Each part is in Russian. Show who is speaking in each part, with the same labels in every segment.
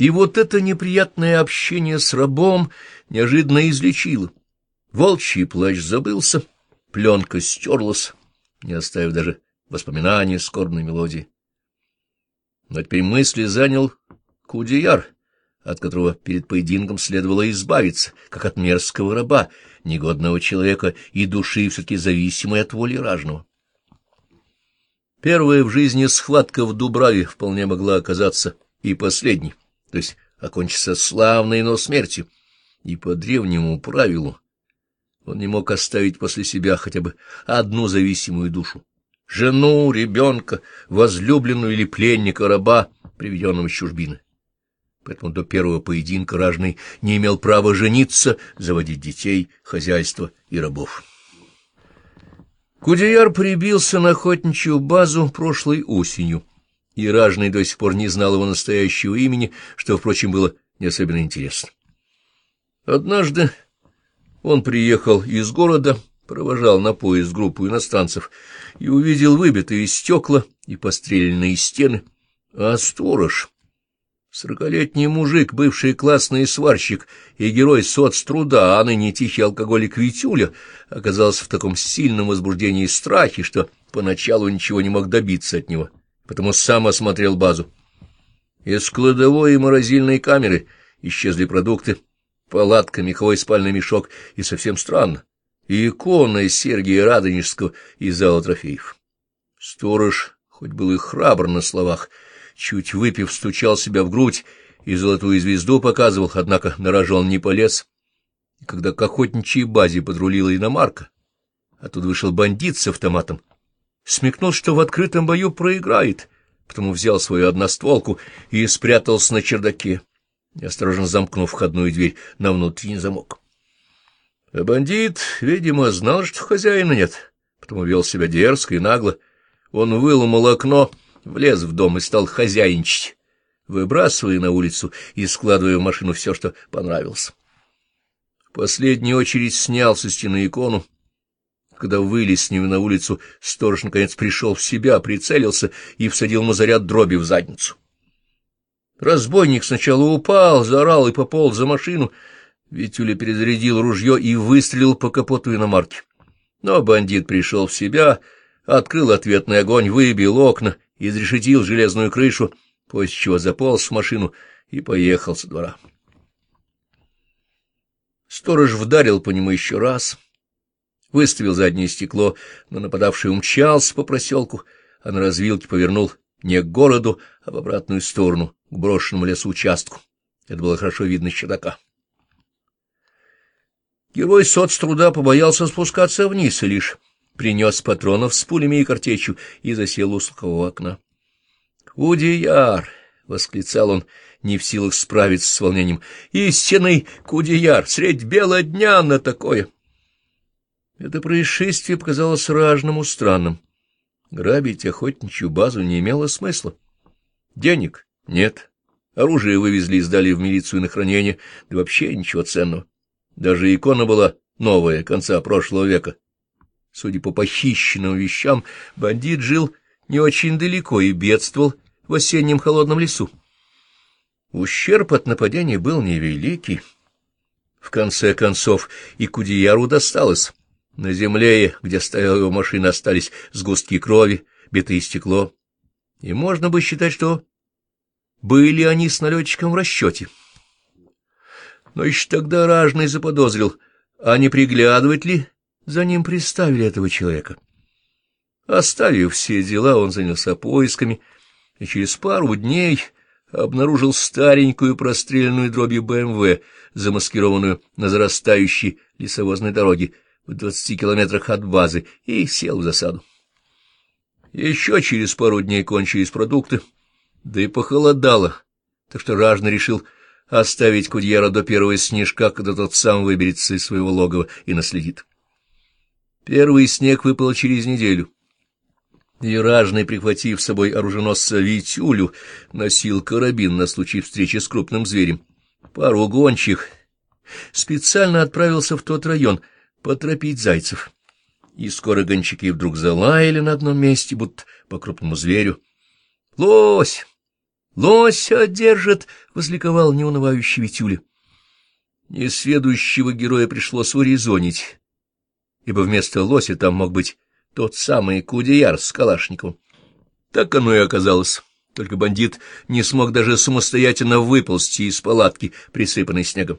Speaker 1: И вот это неприятное общение с рабом неожиданно излечило. Волчий плащ забылся, пленка стерлась, не оставив даже воспоминаний скорбной мелодии. Но теперь мысли занял Кудеяр, от которого перед поединком следовало избавиться, как от мерзкого раба, негодного человека и души все-таки зависимой от воли ражного. Первая в жизни схватка в Дубраве вполне могла оказаться и последней, то есть окончиться славной, но смертью, и по древнему правилу он не мог оставить после себя хотя бы одну зависимую душу — жену, ребенка, возлюбленную или пленника раба, приведенного из чужбины. Поэтому до первого поединка ражный не имел права жениться, заводить детей, хозяйство и рабов. Кудеяр прибился на охотничью базу прошлой осенью, и ражный до сих пор не знал его настоящего имени, что, впрочем, было не особенно интересно. Однажды он приехал из города, провожал на поезд группу иностранцев и увидел выбитые стекла и постреленные стены, а сторож, сорокалетний мужик, бывший классный сварщик и герой соцтруда, а ныне тихий алкоголик Витюля, оказался в таком сильном возбуждении и страхе, что поначалу ничего не мог добиться от него, потому сам осмотрел базу. Из кладовой и морозильной камеры исчезли продукты, палатка, меховой спальный мешок и совсем странно, и икона Сергия Радонежского из зала трофеев. Сторож, хоть был и храбр на словах, чуть выпив, стучал себя в грудь и золотую звезду показывал, однако на рожон не полез. И когда к охотничьей базе подрулила иномарка, оттуда вышел бандит с автоматом, смекнул, что в открытом бою проиграет, потому взял свою одностволку и спрятался на чердаке осторожно замкнув входную дверь на внутренний замок. А бандит, видимо, знал, что хозяина нет, потому вел себя дерзко и нагло. Он выломал окно, влез в дом и стал хозяйничать, выбрасывая на улицу и складывая в машину все, что понравилось. В последнюю очередь снял со стены икону. Когда вылез с ним на улицу, сторож наконец пришел в себя, прицелился и всадил ему заряд дроби в задницу. Разбойник сначала упал, заорал и пополз за машину. Витюля перезарядил ружье и выстрелил по капоту иномарки. Но бандит пришел в себя, открыл ответный огонь, выбил окна, изрешетил железную крышу, после чего заполз в машину и поехал со двора. Сторож вдарил по нему еще раз, выставил заднее стекло, но нападавший умчался по проселку, а на развилке повернул не к городу, а в обратную сторону, к брошенному лесу участку. Это было хорошо видно с чердака. Герой соцтруда побоялся спускаться вниз и лишь принес патронов с пулями и картечью и засел у слухового окна. «Кудияр!» — восклицал он, не в силах справиться с волнением. «Истинный Кудияр! Средь бела дня на такое!» Это происшествие показалось ражному странным. Грабить охотничью базу не имело смысла. Денег нет. Оружие вывезли и сдали в милицию на хранение, да вообще ничего ценного. Даже икона была новая, конца прошлого века. Судя по похищенным вещам, бандит жил не очень далеко и бедствовал в осеннем холодном лесу. Ущерб от нападения был невеликий. В конце концов и Кудеяру досталось. На земле, где стояла его машина, остались сгустки крови, битое стекло. И можно бы считать, что были они с налетчиком в расчете. Но еще тогда ражный заподозрил, а не приглядывать ли за ним приставили этого человека. Оставив все дела, он занялся поисками, и через пару дней обнаружил старенькую простреленную дробью БМВ, замаскированную на зарастающей лесовозной дороге, в двадцати километрах от базы и сел в засаду. Еще через пару дней кончились продукты, да и похолодало, так что ражный решил оставить Кудьера до первого снежка, когда тот сам выберется из своего логова и наследит. Первый снег выпал через неделю. И ражный, прихватив с собой оруженосца Витюлю, носил карабин на случай встречи с крупным зверем. Пару гончих специально отправился в тот район — поторопить зайцев. И скоро гончаки вдруг залаяли на одном месте, будто по крупному зверю. «Лось! Лося держит! — возликовал неунывающий Витюля. Несведущего героя пришлось урезонить, ибо вместо лося там мог быть тот самый Кудеяр с Калашниковым. Так оно и оказалось. Только бандит не смог даже самостоятельно выползти из палатки, присыпанной снегом.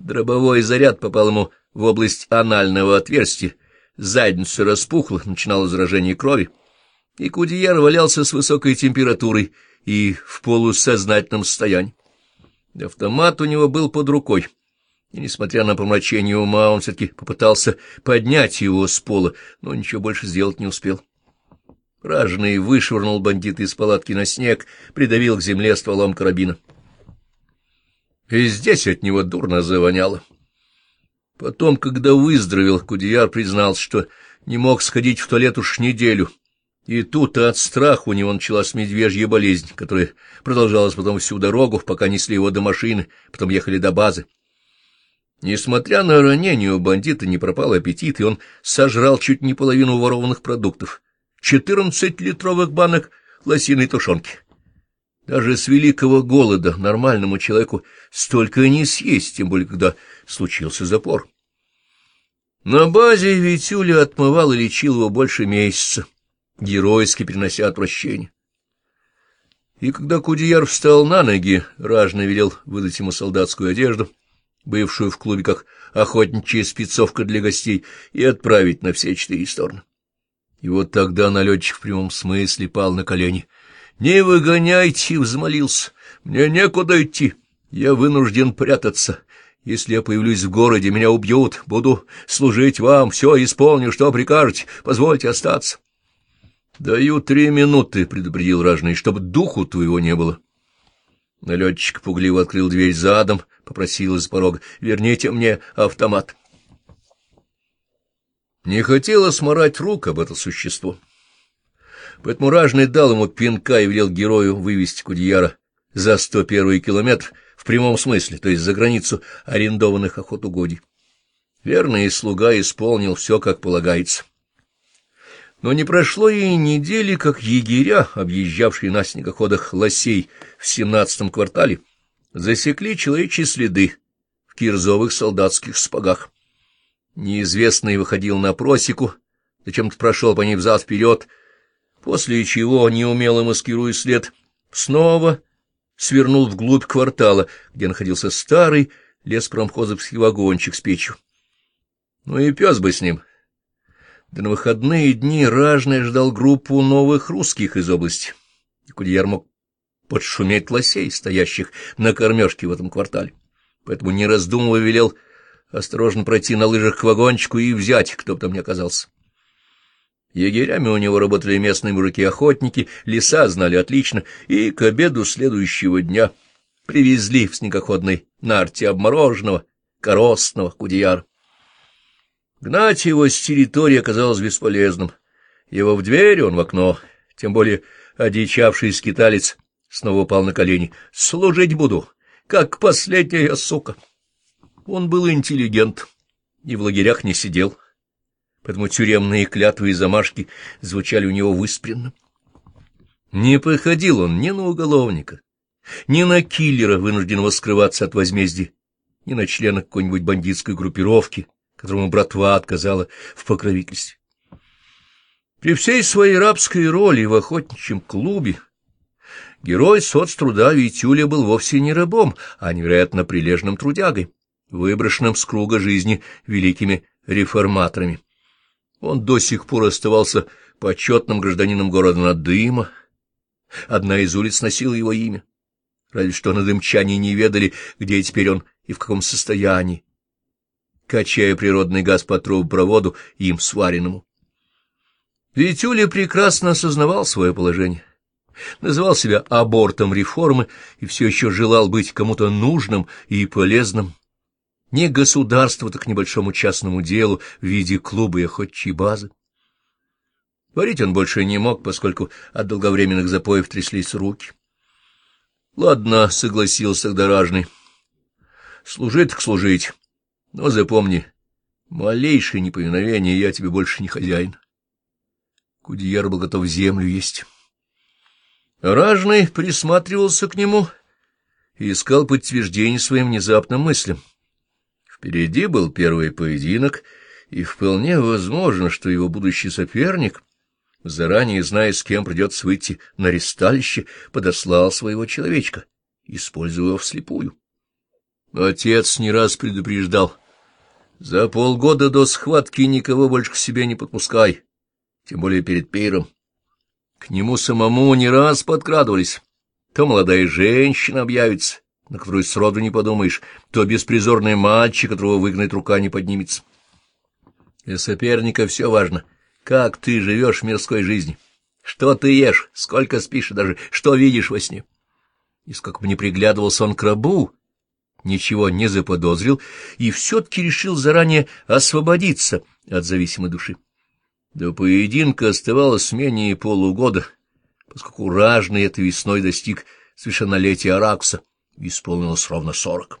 Speaker 1: Дробовой заряд попал ему в область анального отверстия, задница распухла, начинало заражение крови, и Кудеяр валялся с высокой температурой и в полусознательном состоянии. Автомат у него был под рукой, и, несмотря на помрачение ума, он все-таки попытался поднять его с пола, но ничего больше сделать не успел. Ражный вышвырнул бандита из палатки на снег, придавил к земле стволом карабина. И здесь от него дурно завоняло. Потом, когда выздоровел, Кудеяр признался, что не мог сходить в туалет уж неделю. И тут от страха у него началась медвежья болезнь, которая продолжалась потом всю дорогу, пока несли его до машины, потом ехали до базы. Несмотря на ранение, у бандита не пропал аппетит, и он сожрал чуть не половину ворованных продуктов. Четырнадцать литровых банок лосиной тушенки. Даже с великого голода нормальному человеку столько не съесть, тем более когда случился запор. На базе Витюля отмывал и лечил его больше месяца, геройски перенося отвращение. И когда Кудеяр встал на ноги, ражно велел выдать ему солдатскую одежду, бывшую в клубе как охотничья спецовка для гостей, и отправить на все четыре стороны. И вот тогда налетчик в прямом смысле пал на колени. «Не выгоняйте!» — взмолился. «Мне некуда идти. Я вынужден прятаться. Если я появлюсь в городе, меня убьют. Буду служить вам. Все исполню, что прикажете. Позвольте остаться». «Даю три минуты», — предупредил ражный, — «чтобы духу твоего не было». Налетчик пугливо открыл дверь задом, попросил из порога. «Верните мне автомат». Не хотелось морать рук об это существо. Поэтому ражный дал ему пинка и велел герою вывести Кудьяра за сто первый километр в прямом смысле, то есть за границу арендованных охотугодий. Верный слуга исполнил все, как полагается. Но не прошло и недели, как егеря, объезжавшие на снегоходах лосей в семнадцатом квартале, засекли человечьи следы в кирзовых солдатских спагах. Неизвестный выходил на просеку, зачем-то прошел по ней взад-вперед, после чего, неумело маскируя след, снова свернул вглубь квартала, где находился старый леспромхозовский вагончик с печью. Ну и пес бы с ним. Да на выходные дни ражный ждал группу новых русских из области, и Кудеяр мог подшуметь лосей, стоящих на кормежке в этом квартале. Поэтому, не раздумывая, велел осторожно пройти на лыжах к вагончику и взять, кто бы там ни оказался. Егерями у него работали местные мужики-охотники, леса знали отлично, и к обеду следующего дня привезли в снегоходной нарте обмороженного, коростного кудеяра. Гнать его с территории оказалось бесполезным. Его в дверь, он в окно, тем более одичавший скиталец снова упал на колени. «Служить буду, как последняя сука». Он был интеллигент и в лагерях не сидел, поэтому тюремные клятвы и замашки звучали у него выспренно. Не походил он ни на уголовника, ни на киллера, вынужденного скрываться от возмездия, ни на члена какой-нибудь бандитской группировки, которому братва отказала в покровительстве. При всей своей рабской роли в охотничьем клубе герой соцтруда Витюля был вовсе не рабом, а невероятно прилежным трудягой выброшенным с круга жизни великими реформаторами. Он до сих пор оставался почетным гражданином города Надыма. Одна из улиц носила его имя. Разве что надымчане не ведали, где теперь он и в каком состоянии, качая природный газ по трубопроводу им сваренному. Витюля прекрасно осознавал свое положение, называл себя абортом реформы и все еще желал быть кому-то нужным и полезным не государству, так небольшому частному делу в виде клуба и охотчей базы. Варить он больше не мог, поскольку от долговременных запоев тряслись руки. Ладно, согласился тогда ражный. Служить так служить, но запомни, малейшее неповиновение, я тебе больше не хозяин. Кудияр был готов землю есть. Ражный присматривался к нему и искал подтверждение своим внезапным мыслям. Впереди был первый поединок, и вполне возможно, что его будущий соперник, заранее зная, с кем придется выйти на ресталище, подослал своего человечка, используя его вслепую. Отец не раз предупреждал. За полгода до схватки никого больше к себе не подпускай, тем более перед пиром. К нему самому не раз подкрадывались. То молодая женщина объявится, на которую сроду не подумаешь, то беспризорный мальчик, которого выгнать рука не поднимется. Для соперника все важно. Как ты живешь в мирской жизни? Что ты ешь? Сколько спишь? Даже что видишь во сне? И сколько бы не приглядывался он к рабу, ничего не заподозрил и все-таки решил заранее освободиться от зависимой души. До поединка оставалось менее полугода, поскольку ражный этой весной достиг совершеннолетия Аракса, исполнилось ровно сорок.